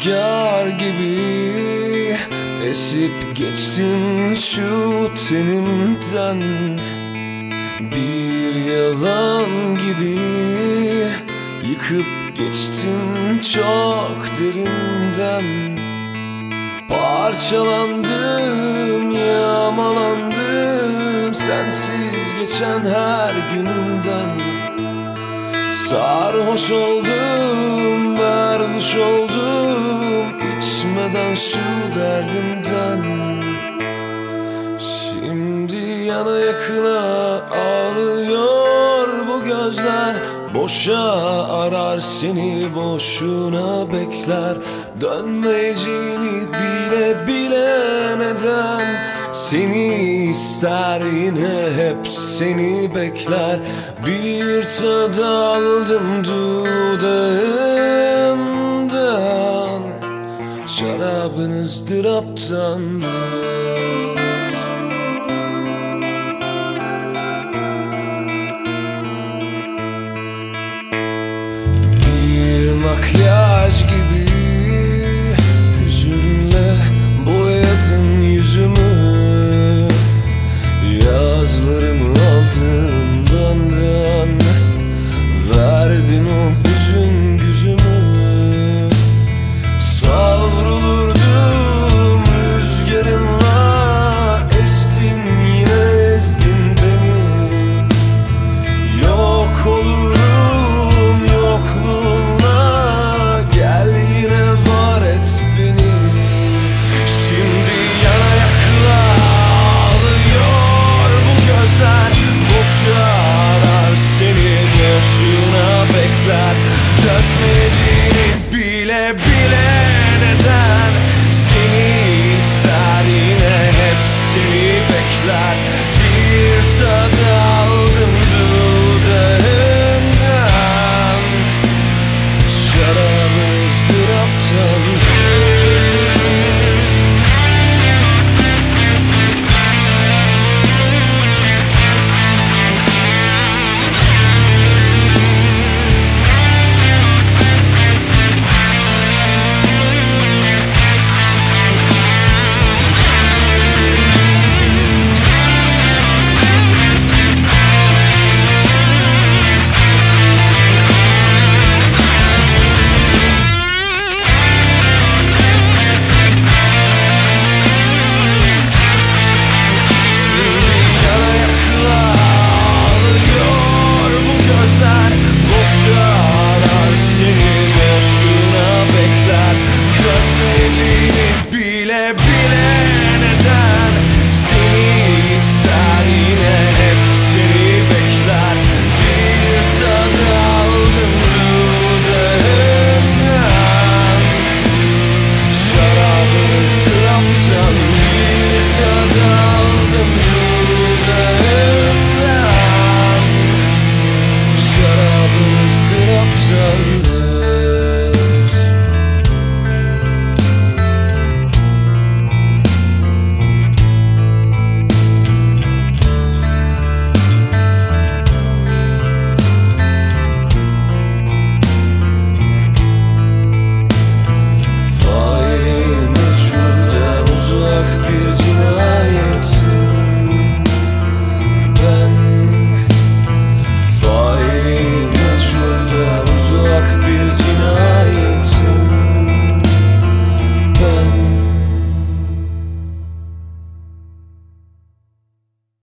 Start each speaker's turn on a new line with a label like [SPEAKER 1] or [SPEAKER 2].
[SPEAKER 1] Rüzgar gibi esip geçtin şu tenimden. Bir yalan gibi yıkıp geçtin çok derinden. Parçalandım, yağmalandım Sensiz geçen her günümden. Sarhoş oldum, berduş oldum İçmeden şu derdimden. Şimdi yana yakına ağlıyor bu gözler. Boşa arar seni boşuna bekler. Dönmeyeceğini bile bile neden? Seni ister yine hep seni bekler. Bir tad aldım dudağından Şarabınız dıraptandır Bir makyaj gibi